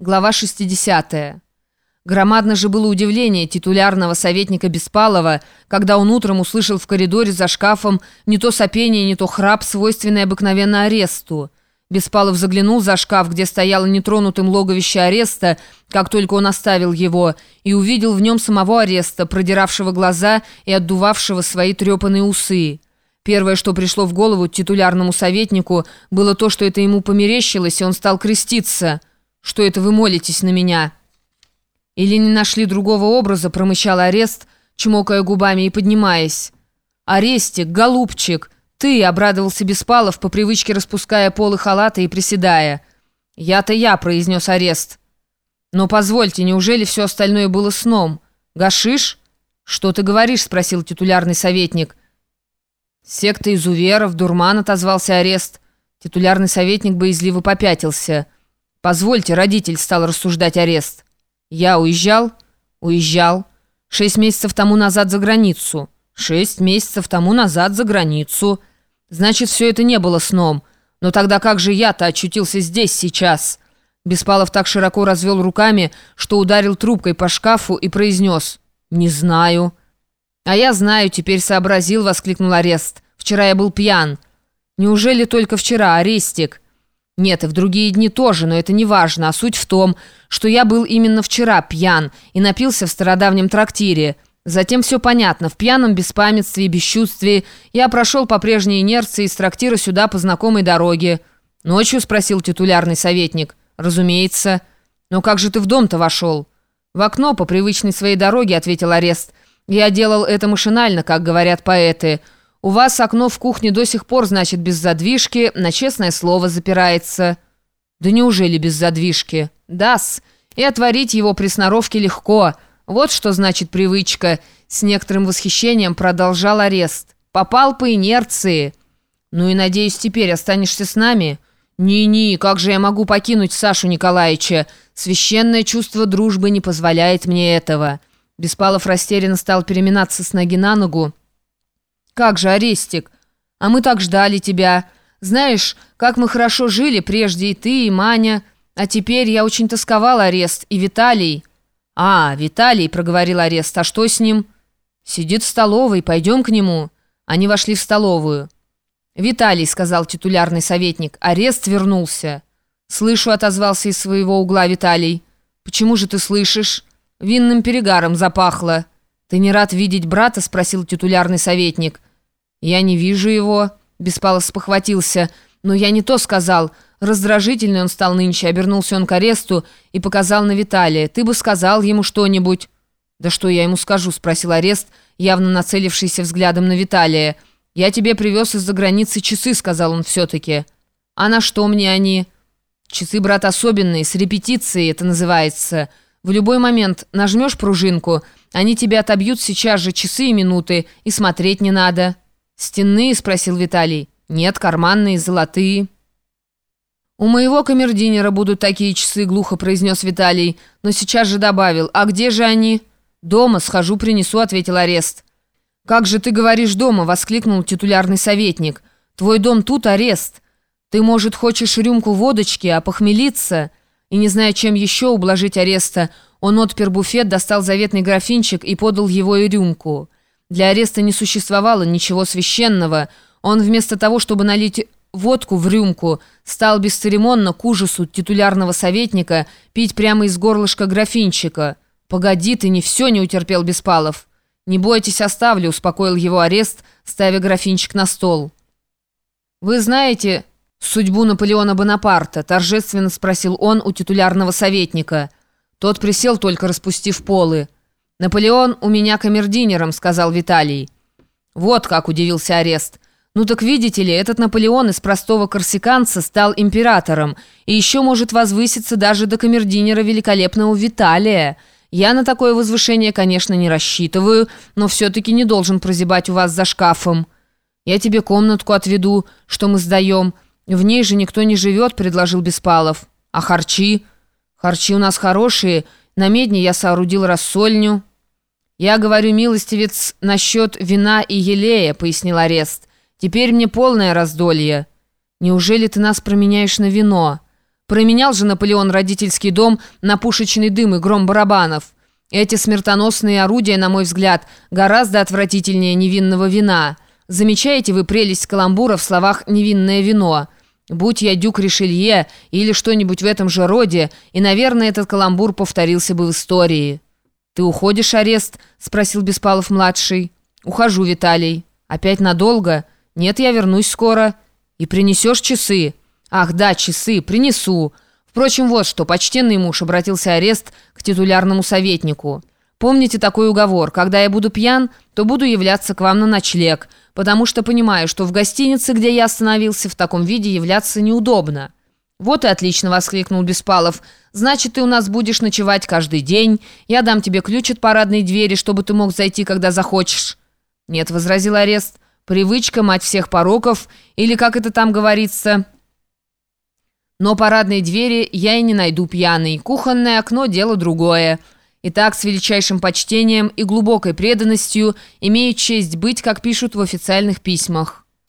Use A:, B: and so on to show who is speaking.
A: Глава 60. Громадно же было удивление титулярного советника Беспалова, когда он утром услышал в коридоре за шкафом не то сопение, не то храп, свойственный обыкновенно аресту. Беспалов заглянул за шкаф, где стояло нетронутым логовище ареста, как только он оставил его, и увидел в нем самого ареста, продиравшего глаза и отдувавшего свои трепанные усы. Первое, что пришло в голову титулярному советнику, было то, что это ему померещилось, и он стал креститься – что это вы молитесь на меня?» «Или не нашли другого образа?» — промычал арест, чмокая губами и поднимаясь. «Арестик, голубчик, ты!» — обрадовался Беспалов, по привычке распуская полы халата и приседая. «Я-то я», — произнес арест. «Но позвольте, неужели все остальное было сном? Гашиш?» «Что ты говоришь?» — спросил титулярный советник. «Секта изуверов, дурман», — отозвался арест. Титулярный советник боязливо попятился. «Позвольте, родитель», — стал рассуждать арест. «Я уезжал?» «Уезжал. Шесть месяцев тому назад за границу. Шесть месяцев тому назад за границу. Значит, все это не было сном. Но тогда как же я-то очутился здесь сейчас?» Беспалов так широко развел руками, что ударил трубкой по шкафу и произнес «Не знаю». «А я знаю, теперь сообразил», — воскликнул арест. «Вчера я был пьян». «Неужели только вчера, арестик?» Нет, и в другие дни тоже, но это не важно, а суть в том, что я был именно вчера пьян и напился в стародавнем трактире. Затем все понятно, в пьяном беспамятстве и бесчувствии я прошел по прежней инерции из трактира сюда по знакомой дороге. «Ночью?» – спросил титулярный советник. «Разумеется». «Но как же ты в дом-то вошел?» «В окно по привычной своей дороге», – ответил арест. «Я делал это машинально, как говорят поэты». У вас окно в кухне до сих пор, значит, без задвижки, на честное слово запирается. Да неужели без задвижки? Дас. И отворить его при сноровке легко. Вот что значит привычка. С некоторым восхищением продолжал арест. Попал по инерции. Ну и, надеюсь, теперь останешься с нами? «Ни-ни, как же я могу покинуть Сашу Николаевича? Священное чувство дружбы не позволяет мне этого». Беспалов растерянно стал переминаться с ноги на ногу. «Как же, Арестик? А мы так ждали тебя. Знаешь, как мы хорошо жили прежде и ты, и Маня. А теперь я очень тосковал, Арест, и Виталий». «А, Виталий», — проговорил Арест, — «а что с ним?» «Сидит в столовой, пойдем к нему». Они вошли в столовую. «Виталий», — сказал титулярный советник, — «арест вернулся». «Слышу», — отозвался из своего угла Виталий. «Почему же ты слышишь?» «Винным перегаром запахло». «Ты не рад видеть брата?» — спросил титулярный советник. «Я не вижу его», — Беспалов спохватился. «Но я не то сказал. Раздражительный он стал нынче, обернулся он к аресту и показал на Виталия. Ты бы сказал ему что-нибудь». «Да что я ему скажу?» — спросил арест, явно нацелившийся взглядом на Виталия. «Я тебе привез из-за границы часы», — сказал он все-таки. «А на что мне они?» «Часы, брат, особенные, с репетицией это называется». В любой момент нажмешь пружинку, они тебе отобьют сейчас же часы и минуты, и смотреть не надо». «Стенные?» – спросил Виталий. «Нет, карманные, золотые». «У моего камердинера будут такие часы», – глухо произнес Виталий, но сейчас же добавил. «А где же они?» «Дома, схожу, принесу», – ответил арест. «Как же ты говоришь дома?» – воскликнул титулярный советник. «Твой дом тут арест. Ты, может, хочешь рюмку водочки, а похмелиться?» и, не зная, чем еще ублажить ареста, он отпер буфет, достал заветный графинчик и подал его и рюмку. Для ареста не существовало ничего священного. Он вместо того, чтобы налить водку в рюмку, стал бесцеремонно к ужасу титулярного советника пить прямо из горлышка графинчика. «Погоди, ты не все не утерпел Беспалов». «Не бойтесь, оставлю», — успокоил его арест, ставя графинчик на стол. «Вы знаете...» «Судьбу Наполеона Бонапарта?» – торжественно спросил он у титулярного советника. Тот присел, только распустив полы. «Наполеон у меня камердинером», – сказал Виталий. «Вот как удивился арест. Ну так видите ли, этот Наполеон из простого корсиканца стал императором и еще может возвыситься даже до камердинера великолепного Виталия. Я на такое возвышение, конечно, не рассчитываю, но все-таки не должен прозябать у вас за шкафом. Я тебе комнатку отведу, что мы сдаем». «В ней же никто не живет», — предложил Беспалов. «А харчи?» «Харчи у нас хорошие. На медне я соорудил рассольню». «Я говорю, милостивец, насчет вина и елея», — пояснил арест. «Теперь мне полное раздолье». «Неужели ты нас променяешь на вино?» Променял же Наполеон родительский дом на пушечный дым и гром барабанов. Эти смертоносные орудия, на мой взгляд, гораздо отвратительнее невинного вина. Замечаете вы прелесть каламбура в словах «невинное вино»? Будь я дюк Ришелье или что-нибудь в этом же роде, и, наверное, этот каламбур повторился бы в истории. «Ты уходишь, арест?» — спросил Беспалов-младший. «Ухожу, Виталий. Опять надолго? Нет, я вернусь скоро. И принесешь часы?» «Ах, да, часы, принесу. Впрочем, вот что, почтенный муж обратился арест к титулярному советнику. Помните такой уговор, когда я буду пьян, то буду являться к вам на ночлег, потому что понимаю, что в гостинице, где я остановился, в таком виде являться неудобно». «Вот и отлично!» — воскликнул Беспалов. «Значит, ты у нас будешь ночевать каждый день. Я дам тебе ключ от парадной двери, чтобы ты мог зайти, когда захочешь». «Нет», — возразил арест. «Привычка, мать всех пороков, или как это там говорится...» Но парадной двери я и не найду пьяный. Кухонное окно – дело другое. Итак, с величайшим почтением и глубокой преданностью имею честь быть, как пишут в официальных письмах.